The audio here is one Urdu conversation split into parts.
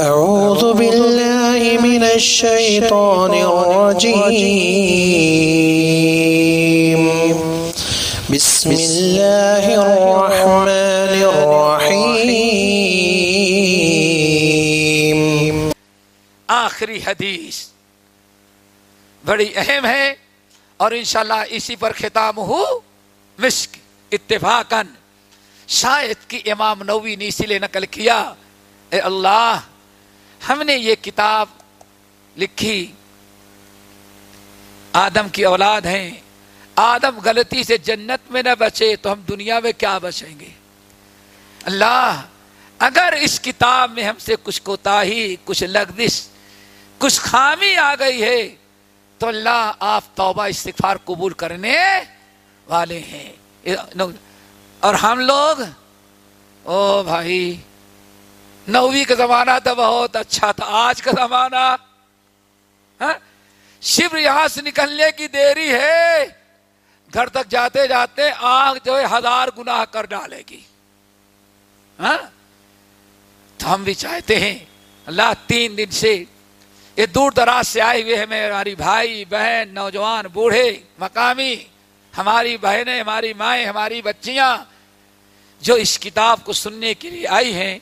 أعوذ بالله من الشيطان الرجيم. بسم الله الرحمن الرحيم. آخری حدیث. بڑی اہم ہے اور انشاءاللہ اسی پر ختام ہو مسک اتفاقاً. شاید کہ امام نووی نے اسی لیے نقل کیا. اے اللہ ہم نے یہ کتاب لکھی۔ آدم کی اولاد ہیں۔ آدم غلطی سے جنت میں نہ بچے تو ہم دنیا میں کیا بچیں گے؟ اللہ، اگر اس کتاب میں ہم سے کچھ کوتاہی، کچھ لغزش، کچھ خامی آ گئی ہے، تو اللہ آپ توبہ استغفار قبول کرنے والے ہیں۔ اور ہم لوگ؟ او بھائی نویں کا زمانہ تو بہت اچھا تھا۔ آج کا زمانہ ہاں؟ شبر یہاں سے نکلنے کی دیری ہے۔ گھر تک جاتے جاتے آگ جو ہے ہزار گناہ کر ڈالے گی۔ ہاں؟ تو ہم بھی چاہتے ہیں۔ اللہ تین دن سے یہ دور دراز سے آئے ہوئے ہیں ہماری بھائی، بہن، نوجوان، بوڑھے، مقامی، ہماری بہنیں، ہماری مائیں، ہماری بچیاں جو اس کتاب کو سننے کے لیے آئی ہیں۔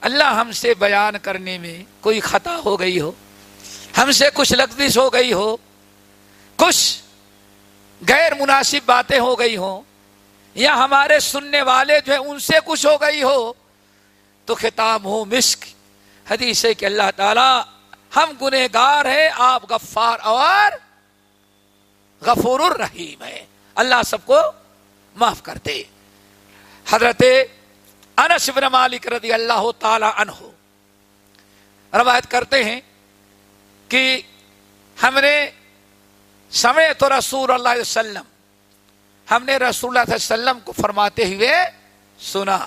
اللہ ہم سے بیان کرنے میں کوئی خطا ہو گئی ہو؟ ہم سے کچھ لغزش ہو گئی ہو؟ کچھ غیر مناسب باتیں ہو گئی ہوں؟ یا ہمارے سننے والے جو ہیں ان سے کچھ ہو گئی ہو؟ تو خطاب ہو مسک حدیث ہے کہ اللہ تعالی ہم گنہ گار ہیں، آپ غفار اور غفور الرحیم ہے اللہ سب کو معاف کرتے حضرت انس بن مالک رضی اللہ تعالی عنہ روایت کرتے ہیں کہ ہم نے سمے تو رسول اللہ علیہ وسلم، ہم نے رسول اللہ علیہ وسلم کو فرماتے ہوئے سنا۔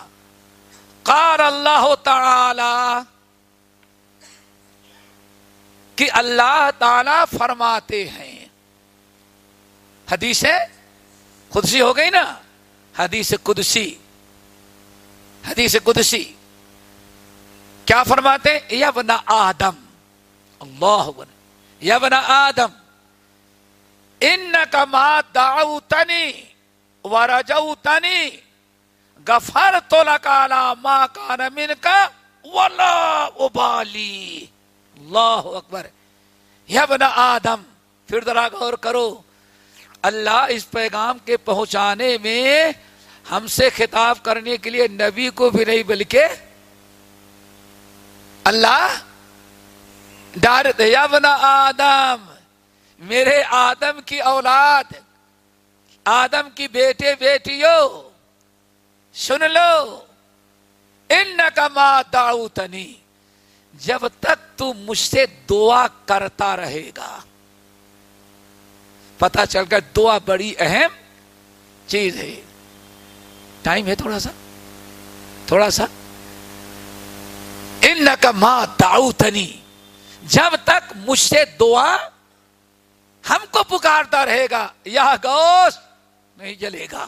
قال اللہ تعالی کہ اللہ تعالی فرماتے ہیں۔ حدیث قدسی ہو گئی نا؟ حدیث قدسی۔ حدیث قدسی۔ کیا فرماتے یبن آدم۔ اللہ یبن آدم۔ انکا ما دعوتنی ورجوتنی غفرت لکا لا ما کان منکا ولا ابالی۔ اللہ اکبر۔ یبن آدم۔ پھر ذرا غور کرو۔ اللہ اس پیغام کے پہنچانے میں ہم سے خطاب کرنے کے لیے نبی کو بھی نہیں، بلکہ اللہ ڈار دیا، بنا آدم۔ میرے آدم کی اولاد، آدم کی بیٹے، بیٹیوں، سن لو۔ ان کا ماں تنی جب تک تو مجھ سے دعا کرتا رہے گا۔ پتا چل کر دعا بڑی اہم چیز ہے۔ ٹائم ہے تھوڑا سا تھوڑا سا ان کا ماں داؤتنی جب تک مجھ سے دعا ہم کو پکارتا رہے گا یہ گوشت نہیں جلے گا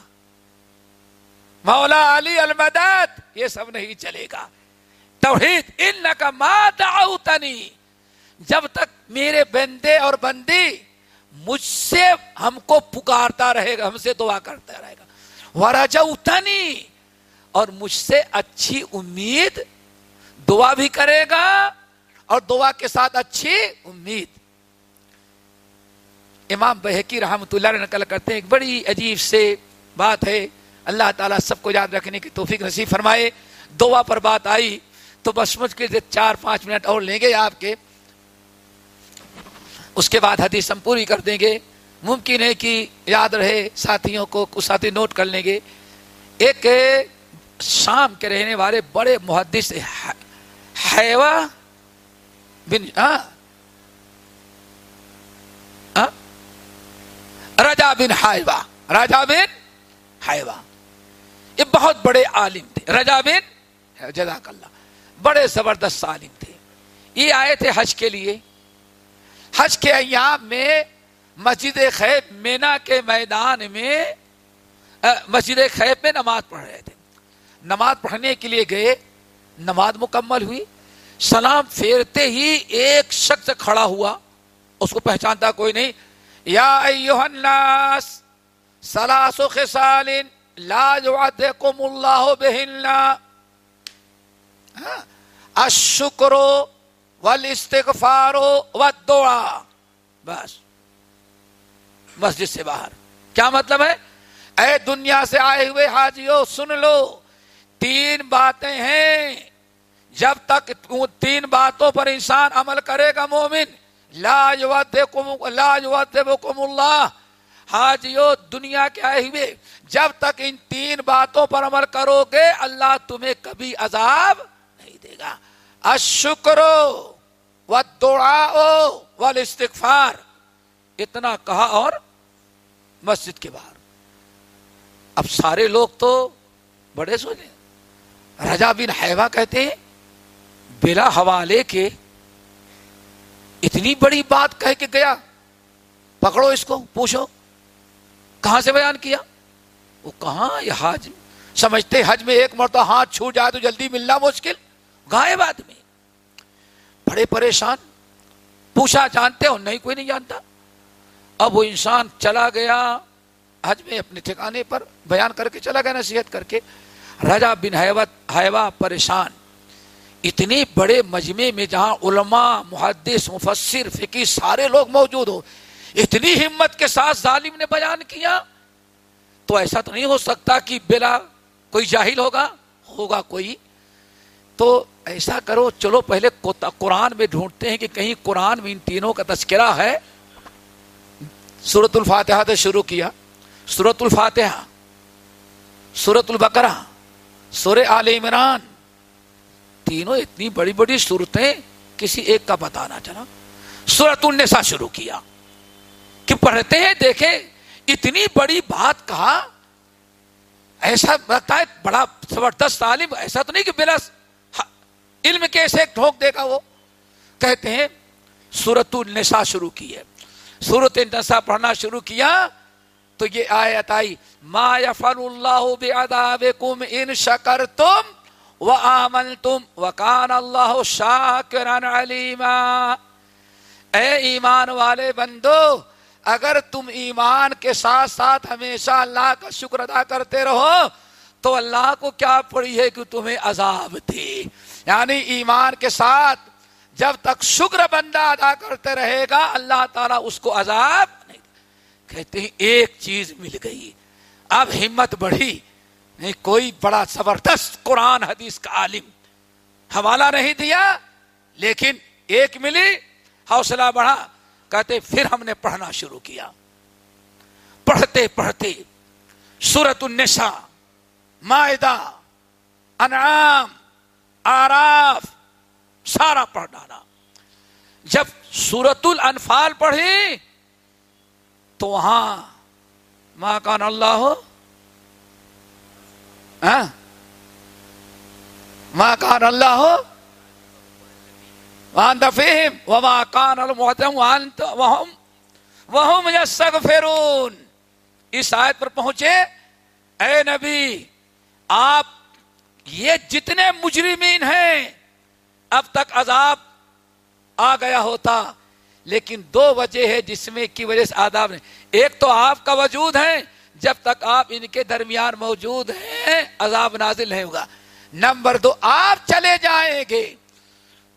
مولا علی المدد یہ سب نہیں چلے گا توحید ان کا ماں داؤتنی جب تک میرے بندے اور بندی مجھ سے ہم کو پکارتا رہے گا ہم سے دعا کرتا رہے گا ورجا اتنی اور مجھ سے اچھی امید دعا بھی کرے گا اور دعا کے ساتھ اچھی امید۔ امام بحقی رحمت اللہ نقل کرتے ہیں، ایک بڑی عجیب سے بات ہے۔ اللہ تعالیٰ سب کو یاد رکھنے کی توفیق نصیب فرمائے۔ دعا پر بات آئی تو بس مجھ کے چار پانچ منٹ اور لیں گے آپ کے۔ اس کے بعد حدیث ہم پوری کر دیں گے۔ ممکن ہے کہ یاد رہے، ساتھیوں کو کچھ ساتھی نوٹ کر لیں گے۔ ایک شام کے رہنے والے بڑے محدث حیوا بن رجا بن حیوا راجا بن حیوا یہ بہت بڑے عالم تھے۔ رجا بن جزاک اللہ۔ بڑے زبردست عالم تھے۔ یہ آئے تھے حج کے لیے۔ حج کے ایام میں مسجد خیب مینا کے میدان میں مسجد خیب میں نماز پڑھ رہے تھے۔ نماز پڑھنے کے لیے گئے، نماز مکمل ہوئی۔ سلام پھیرتے ہی ایک شخص کھڑا ہوا، اس کو پہچانتا کوئی نہیں۔ یا ایوہ الناس سلاس و خسال لا یعدکم اللہ بہننا ہاں، الشکر والاستغفار والدعا بس۔ مسجد سے باہر۔ کیا مطلب ہے؟ اے دنیا سے آئے ہوئے حاجیوں، سن لو، تین باتیں ہیں۔ جب تک تین باتوں پر انسان عمل کرے گا مومن، لا لا اللہ۔ حاجیو دنیا کے آئے ہوئے، جب تک ان تین باتوں پر عمل کرو گے، اللہ تمہیں کبھی عذاب نہیں دے گا۔ اشکرو و دوڑا استغفار اتنا کہا اور مسجد کے باہر۔ اب سارے لوگ تو بڑے سوچے رجا بن حیوا کہتے ہیں، بلا حوالے کے اتنی بڑی بات کہہ کے گیا۔ پکڑو اس کو، پوچھو۔ کہاں سے بیان کیا؟ وہ کہاں یہ حج؟ سمجھتے حج میں ایک مرتبہ ہاتھ چھوٹ جائے تو جلدی ملنا مشکل۔ گائے بعد میں بڑے پریشان۔ پوچھا جانتے ہو، نہیں، کوئی نہیں جانتا۔ اب وہ انسان چلا گیا حج میں اپنے ٹھکانے پر بیان کر کے چلا گیا، نصیحت کر کے۔ رجا بن حیوت حیوا پریشان۔ اتنے بڑے مجمع میں جہاں علماء، محدث، مفسر، فقی سارے لوگ موجود ہو، اتنی ہمت کے ساتھ ظالم نے بیان کیا، تو ایسا تو نہیں ہو سکتا کہ بلا کوئی جاہل ہوگا ہوگا کوئی۔ تو ایسا کرو، چلو پہلے قرآن میں ڈھونڈتے ہیں کہ کہیں قرآن میں ان تینوں کا تذکرہ ہے۔ سورت الفاتحہ سے شروع کیا۔ سورت الفاتحہ سورت البقرہ سور عال عمران، تینوں اتنی بڑی بڑی صورتیں کسی ایک کا پتا نہ چلا۔ سورت النساء شروع کیا۔ کہ پڑھتے ہیں، دیکھیں، اتنی بڑی بات کہا۔ ایسا لگتا ہے بڑا زبردست عالم، ایسا تو نہیں کہ بلا علم کیسے ٹھوک دے گا وہ۔ کہتے ہیں سورت النساء شروع کی ہے سورت النساء پڑھنا شروع کیا تو یہ آیت آئی، ما یفعل اللہ بعذابکم ان شکرتم وآمنتم وکان اللہ شاکرا علیما. اے ایمان والے بندو، اگر تم ایمان کے ساتھ ساتھ ہمیشہ اللہ کا شکر ادا کرتے رہو تو اللہ کو کیا پڑی ہے کہ تمہیں عذاب تھی یعنی ایمان کے ساتھ جب تک شکر بندہ ادا کرتے رہے گا، اللہ تعالیٰ اس کو عذاب نہیں کہتے ہیں، ایک چیز مل گئی۔ اب ہمت بڑھی۔ نہیں، کوئی بڑا زبردست قرآن حدیث کا عالم حوالہ نہیں دیا، لیکن ایک ملی، حوصلہ بڑھا۔ کہتے، پھر ہم نے پڑھنا شروع کیا۔ پڑھتے پڑھتے سورت النساء معدہ انعام، آراف سارا پڑھ ڈالا۔ جب سورت الانفال پڑھی تو وہاں ماں کان اللہ ہو۔ ہاں؟ ماں کان اللہ ہو۔ وہاں دفیم وما کان المحتم وہم وہم یستغفرون۔ اس آیت پر پہنچے۔ اے نبی، آپ یہ جتنے مجرمین ہیں اب تک عذاب آ گیا ہوتا، لیکن دو وجہ ہے جس میں کی وجہ سے آداب نے ایک تو آپ کا وجود ہے، جب تک آپ ان کے درمیان موجود ہیں، عذاب نازل نہیں ہوگا۔ نمبر دو، آپ چلے جائیں گے۔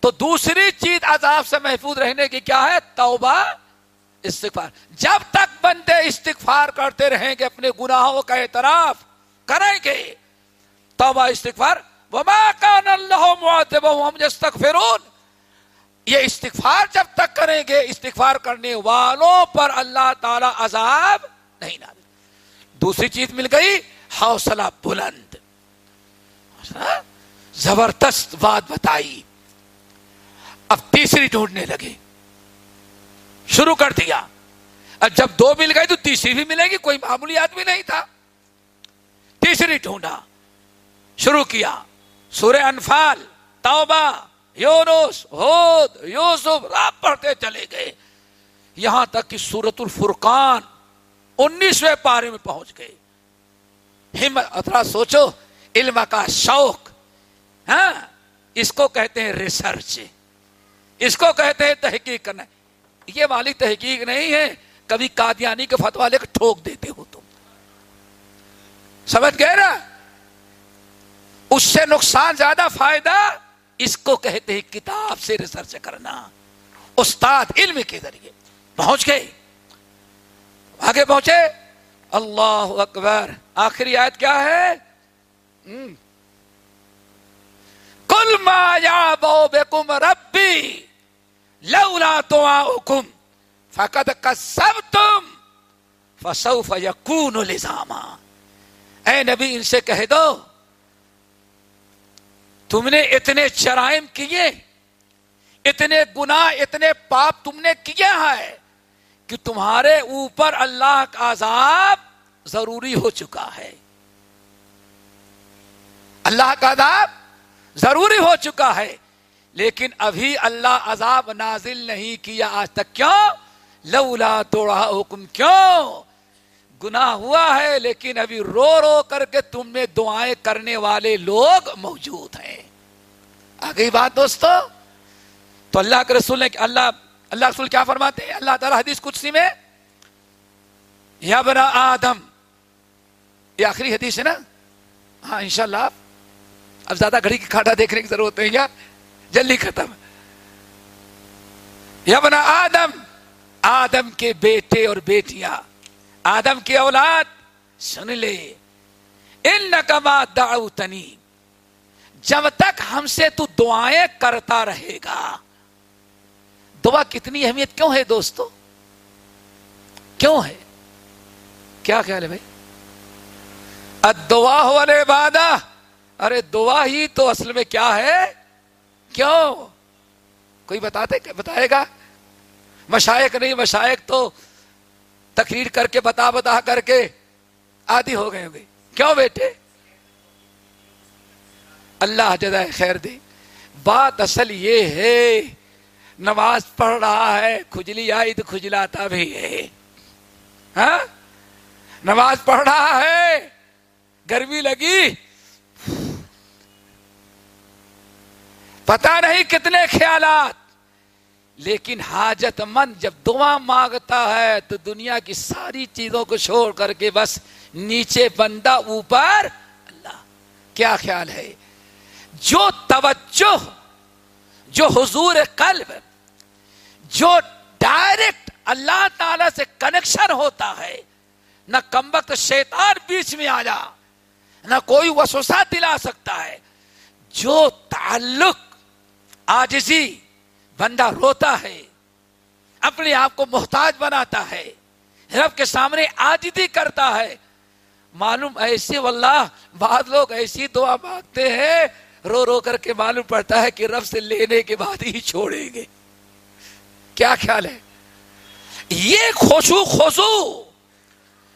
تو دوسری چیز عذاب سے محفوظ رہنے کی کیا ہے؟ توبہ، استغفار۔ جب تک بندے استغفار کرتے رہیں گے، اپنے گناہوں کا اعتراف کریں گے، توبہ، استغفار۔ وما کان اللہ معذبهم یستغفرون یہ استغفار جب تک کریں گے، استغفار کرنے والوں پر اللہ تعالی عذاب نہیں نہ دوسری چیز مل گئی، حوصلہ بلند۔ ہاں؟ زبردست بات بتائی۔ اب تیسری ڈھونڈنے لگے۔ شروع کر دیا۔ اب جب دو مل گئی تو تیسری بھی ملے گی، کوئی معمولی آدمی نہیں تھا۔ تیسری ڈھونڈا۔ شروع کیا۔ سورہ انفال، توبہ، یونس، ہود، یوسف آپ پڑھتے چلے گئے۔ یہاں تک کہ سورت الفرقان انیسویں پارے میں پہنچ گئے۔ ہمت اترا سوچو، علم کا شوق ہاں؟ اس کو کہتے ہیں ریسرچ اس کو کہتے ہیں تحقیق کرنا۔ یہ والی تحقیق نہیں ہے۔ کبھی قادیانی کے فتوا لے کر ٹھوک دیتے ہو تم۔ سمجھ گئے نا؟ اس سے نقصان زیادہ فائدہ اس کو کہتے ہیں کتاب سے ریسرچ کرنا۔ استاد علم کے ذریعے۔ پہنچ گئے۔ آگے پہنچے۔ اللہ اکبر۔ آخری آیت کیا ہے؟ کل مایا بو بے کم ربی لولا تو حکم فقط کا سب تم فسوف یقون اے نبی، ان سے کہہ دو۔ تم نے اتنے چرائم کیے، اتنے گنا اتنے پاپ تم نے کیا ہے کہ تمہارے اوپر اللہ کا عذاب ضروری ہو چکا ہے۔ اللہ کا عذاب ضروری ہو چکا ہے، لیکن ابھی اللہ عذاب نازل نہیں کیا آج تک، کیوں؟ لولا توڑا حکم، کیوں؟ گنا ہوا ہے، لیکن ابھی رو رو کر کے تم میں دعائیں کرنے والے لوگ موجود ہیں۔ آگئی بات دوستو، تو اللہ کے رسول نے اللہ اللہ رسول کیا فرماتے ہیں؟ اللہ تعالیٰ حدیث کچھ میں، یا بنا آدم۔ یہ آخری حدیث ہے نا؟ ہاں انشاءاللہ اب زیادہ گھڑی کی کھاٹا دیکھنے کی ضرورت نہیں یا جلدی ختم۔ یا بنا آدم آدم کے بیٹے اور بیٹیاں۔ آدم کی اولاد، سن لے۔ ان نقما داؤتنی جب تک ہم سے تو دعائیں کرتا رہے گا۔ دعا کتنی اہمیت کیوں ہے دوستو؟ کیوں ہے؟ کیا خیال ہے بھائی؟ دعا ہو ارے بادہ ارے دعا ہی تو اصل میں کیا ہے؟ کیوں؟ کوئی بتاتے، بتائے گا؟ مشائق نہیں، مشائق تو تقریر کر کے، بتا بتا کر کے آدھی ہو گئے ہوں گے۔ کیوں بیٹے؟ اللہ جزائے خیر دے۔ بات اصل یہ ہے، نماز پڑھ رہا ہے، کھجلی آئی تو کھجلاتا بھی ہے۔ ہاں؟ نماز پڑھ رہا ہے، گرمی لگی۔ پتا نہیں کتنے خیالات۔ لیکن حاجت مند جب دعا مانگتا ہے تو دنیا کی ساری چیزوں کو چھوڑ کر کے بس نیچے بندہ اوپر اللہ۔ کیا خیال ہے؟ جو توجہ، جو حضور قلب، جو ڈائریکٹ اللہ تعالی سے کنیکشن ہوتا ہے، نہ کم وقت شیطان بیچ میں آ جا، نہ کوئی وسوسا دلا سکتا ہے۔ جو تعلق آجزی بندہ روتا ہے، اپنے آپ کو محتاج بناتا ہے، رب کے سامنے آجدی کرتا ہے۔ معلوم ایسے واللہ، بعض لوگ ایسی دعا مانگتے ہیں، رو رو کر کے معلوم پڑتا ہے کہ رب سے لینے کے بعد ہی چھوڑیں گے۔ کیا خیال ہے؟ یہ خوشو خوشو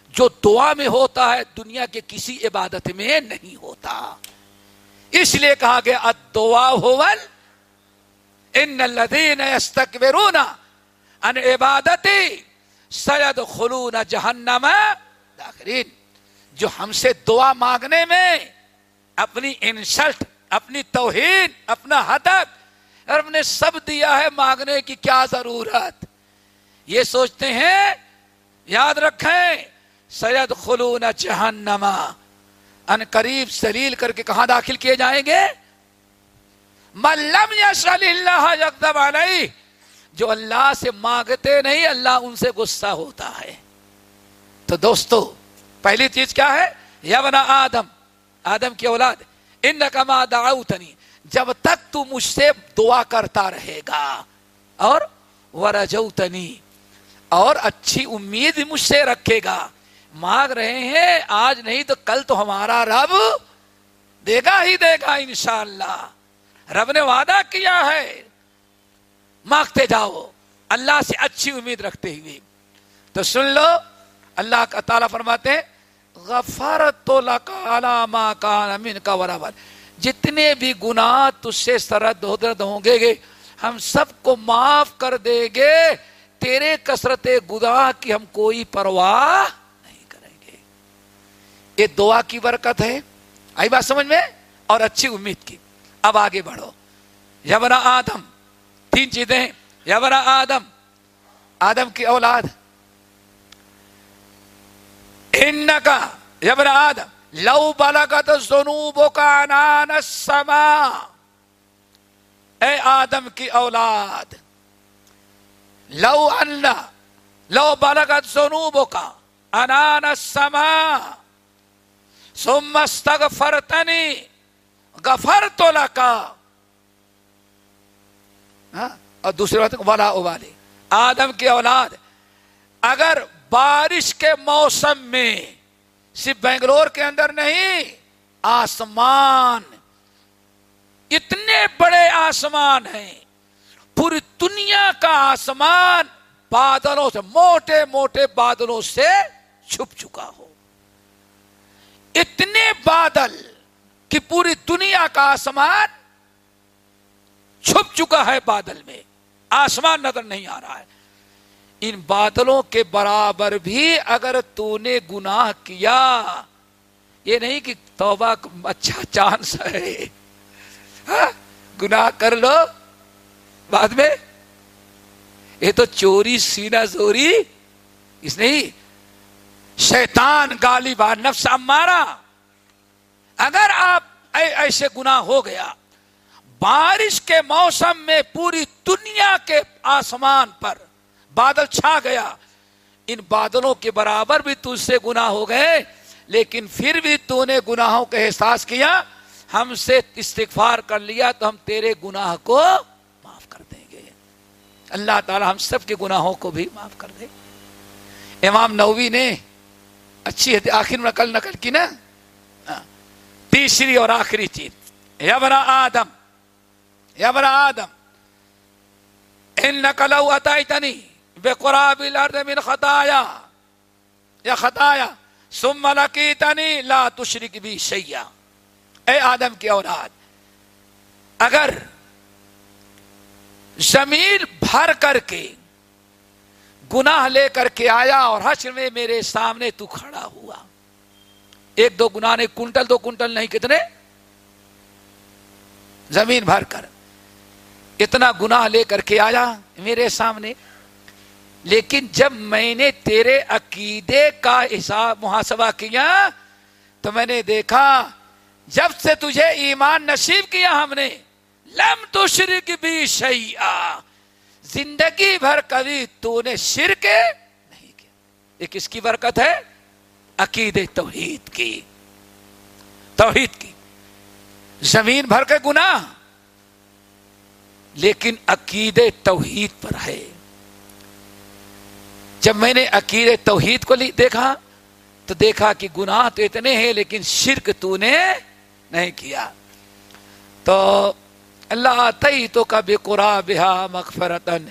جو دعا میں ہوتا ہے، دنیا کے کسی عبادت میں نہیں ہوتا۔ اس لیے کہا گیا دعا ہول ان الذين يستكبرون عن عبادتي سيدخلون جهنم داخرین جو ہم سے دعا مانگنے میں اپنی انسلٹ، اپنی توہین، اپنا ہدف اور نے سب دیا ہے مانگنے کی کیا ضرورت؟ یہ سوچتے ہیں، یاد رکھیں سید خلون جہنما ان قریب سلیل کر کے کہاں داخل کیے جائیں گے؟ ملم یشل اللہ یکدم علیہ، جو اللہ سے مانگتے نہیں، اللہ ان سے غصہ ہوتا ہے۔ تو دوستو، پہلی چیز کیا ہے؟ یونا آدم آدم کی اولاد ان نقما دعوتنی، جب تک تو مجھ سے دعا کرتا رہے گا، اور ورجوتنی، اور اچھی امید مجھ سے رکھے گا۔ مانگ رہے ہیں، آج نہیں تو کل تو ہمارا رب دے گا ہی دے گا انشاءاللہ۔ اللہ رب نے وعدہ کیا ہے۔ مانگتے جاؤ۔ اللہ سے اچھی امید رکھتے ہوئے۔ تو سن لو، اللہ کا تعالیٰ فرماتے غفارت تو کا برابر جتنے بھی گناہ تج سے سرد درد ہوں گے، ہم سب کو معاف کر دے گے۔ تیرے کثرت گناہ کی ہم کوئی پرواہ نہیں کریں گے۔ یہ دعا کی برکت ہے۔ آئی بات سمجھ میں؟ اور اچھی امید کی۔ اب آگے بڑھو۔ یبنا آدم۔ تین چیزیں یبنا آدم۔ آدم کی اولاد۔ ان کا یبنا آدم۔ لو بلغت ذنوبوں کا نان سما اے آدم کی اولاد۔ لو اللہ لو بلغت ذنوبوں کا انان سما ثم استغفرتنی غفرت لکا ہاں؟ اور دوسری بات ولا ابالے آدم کی اولاد، اگر بارش کے موسم میں صرف بنگلور کے اندر نہیں، آسمان، اتنے بڑے آسمان ہیں، پوری دنیا کا آسمان بادلوں سے، موٹے موٹے بادلوں سے چھپ چکا ہو۔ اتنے بادل کہ پوری دنیا کا آسمان چھپ چکا ہے بادل میں۔ آسمان نظر نہیں آ رہا ہے۔ ان بادلوں کے برابر بھی اگر تو نے گناہ کیا، یہ نہیں کہ توبہ اچھا چانس ہے۔ ہاں؟ گناہ کر لو۔ بعد میں۔ یہ تو چوری سینا زوری۔ اس نہیں، شیطان گالی بار، نفس مارا اگر آپ ایسے گناہ ہو گیا، بارش کے موسم میں پوری دنیا کے آسمان پر بادل چھا گیا، ان بادلوں کے برابر بھی تجھ سے گنا ہو گئے، لیکن پھر بھی تو نے گناہوں کا احساس کیا، ہم سے استغفار کر لیا تو ہم تیرے گناہ کو معاف کر دیں گے۔ اللہ تعالی ہم سب کے گناہوں کو بھی معاف کر دے۔ امام نووی نے اچھی آخر نقل نقل کی نا؟ ہاں۔ تیسری اور آخری چیز یبرا آدم یبرا آدم ان نقل اتائی بے قرآب من خطایا یا خطایا سم لقیتنی لا تشرک بھی شیا اے آدم کی اولاد اگر زمین بھر کر کے گناہ لے کر کے آیا اور حشر میں میرے سامنے تو کھڑا ہوا ایک دو گناہ نے کنٹل دو کنٹل نہیں، کتنے؟ زمین بھر کر۔ اتنا گناہ لے کر کے آیا میرے سامنے۔ لیکن جب میں نے تیرے عقیدے کا حساب محاسبہ کیا تو میں نے دیکھا، جب سے تجھے ایمان نصیب کیا ہم نے، لم تو شرک بھی شیا زندگی بھر کبھی تو نے شرک نہیں کیا۔ یہ کس کی برکت ہے؟ عقید توحید کی۔ توحید کی۔ زمین بھر کے گنا لیکن عقید توحید پر ہے۔ جب میں نے عقید توحید کو دیکھا، تو دیکھا کہ گناہ تو اتنے ہیں، لیکن شرک تو نے نہیں کیا۔ تو اللہ تئی تو کبھی قرا بہا مغفرتن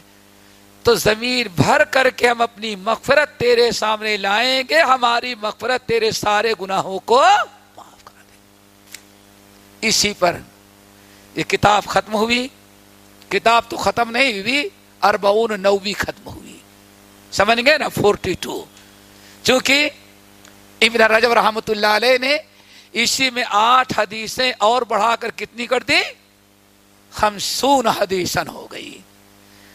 تو زمین بھر کر کے ہم اپنی مغفرت تیرے سامنے لائیں گے، ہماری مغفرت تیرے سارے گناہوں کو معاف کر دے اسی پر یہ کتاب ختم ہوئی، کتاب تو ختم نہیں ہوئی، اربعون نوی ختم ہوئی۔ سمجھ گئے نا؟ فورٹی ٹو چونکہ ابن رجب رحمت اللہ علیہ نے اسی میں آٹھ حدیثیں اور بڑھا کر کتنی کر دی؟ خمسون حدیثن ہو گئی۔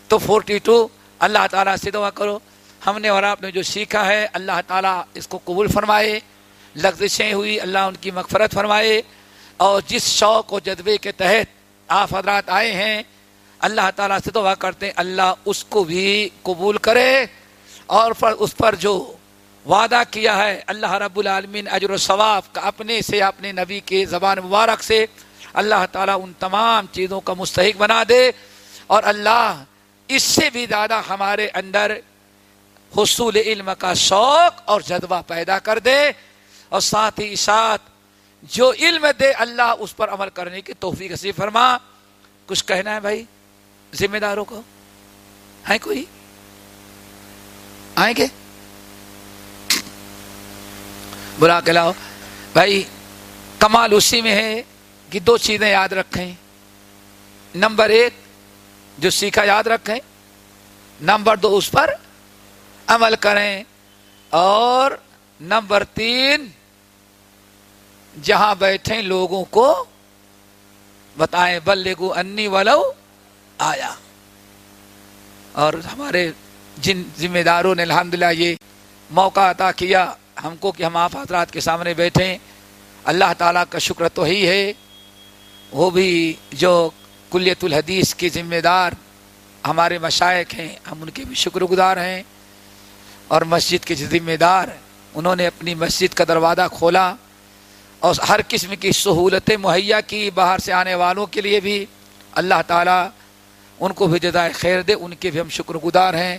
تو فورٹی ٹو اللہ تعالیٰ سے دعا کرو۔ ہم نے اور آپ نے جو سیکھا ہے، اللہ تعالیٰ اس کو قبول فرمائے۔ لغزشیں ہوئی، اللہ ان کی مغفرت فرمائے۔ اور جس شوق و جذبے کے تحت آپ حضرات آئے ہیں، اللہ تعالیٰ سے دعا کرتے ہیں، اللہ اس کو بھی قبول کرے۔ اور پر اس پر جو وعدہ کیا ہے، اللہ رب العالمین اجر و ثواب کا اپنے سے اپنے نبی کے زبان مبارک سے، اللہ تعالیٰ ان تمام چیزوں کا مستحق بنا دے۔ اور اللہ اس سے بھی زیادہ ہمارے اندر حصول علم کا شوق اور جذبہ پیدا کر دے اور ساتھ ہی ساتھ جو علم دے اللہ اس پر عمل کرنے کی توفیق سی فرما۔ کچھ کہنا ہے بھائی؟ ذمہ داروں کو؟ ہے کوئی؟ آئیں گے؟ بلا کے لاؤ۔ بھائی، کمال اسی میں ہے کہ دو چیزیں یاد رکھیں۔ نمبر ایک جو سیکھا یاد رکھیں، نمبر دو اس پر عمل کریں۔ اور نمبر تین، جہاں بیٹھے لوگوں کو بتائیں بلگو انی ولو آیا۔ اور ہمارے جن ذمہ داروں نے الحمدللہ یہ موقع عطا کیا ہم کو کہ ہم آپ حضرات کے سامنے بیٹھیں۔ اللہ تعالیٰ کا شکر تو ہی ہے۔ وہ بھی جو کلیت الحدیث کے ذمہ دار ہمارے مشائق ہیں، ہم ان کے بھی شکر گزار ہیں۔ اور مسجد کے ذمہ دار انہوں نے اپنی مسجد کا دروازہ کھولا۔ اور ہر قسم کی سہولتیں مہیا کی باہر سے آنے والوں کے لیے بھی۔ اللہ تعالیٰ ان کو بھی جزائے خیر دے، ان کے بھی ہم شکر گزار ہیں۔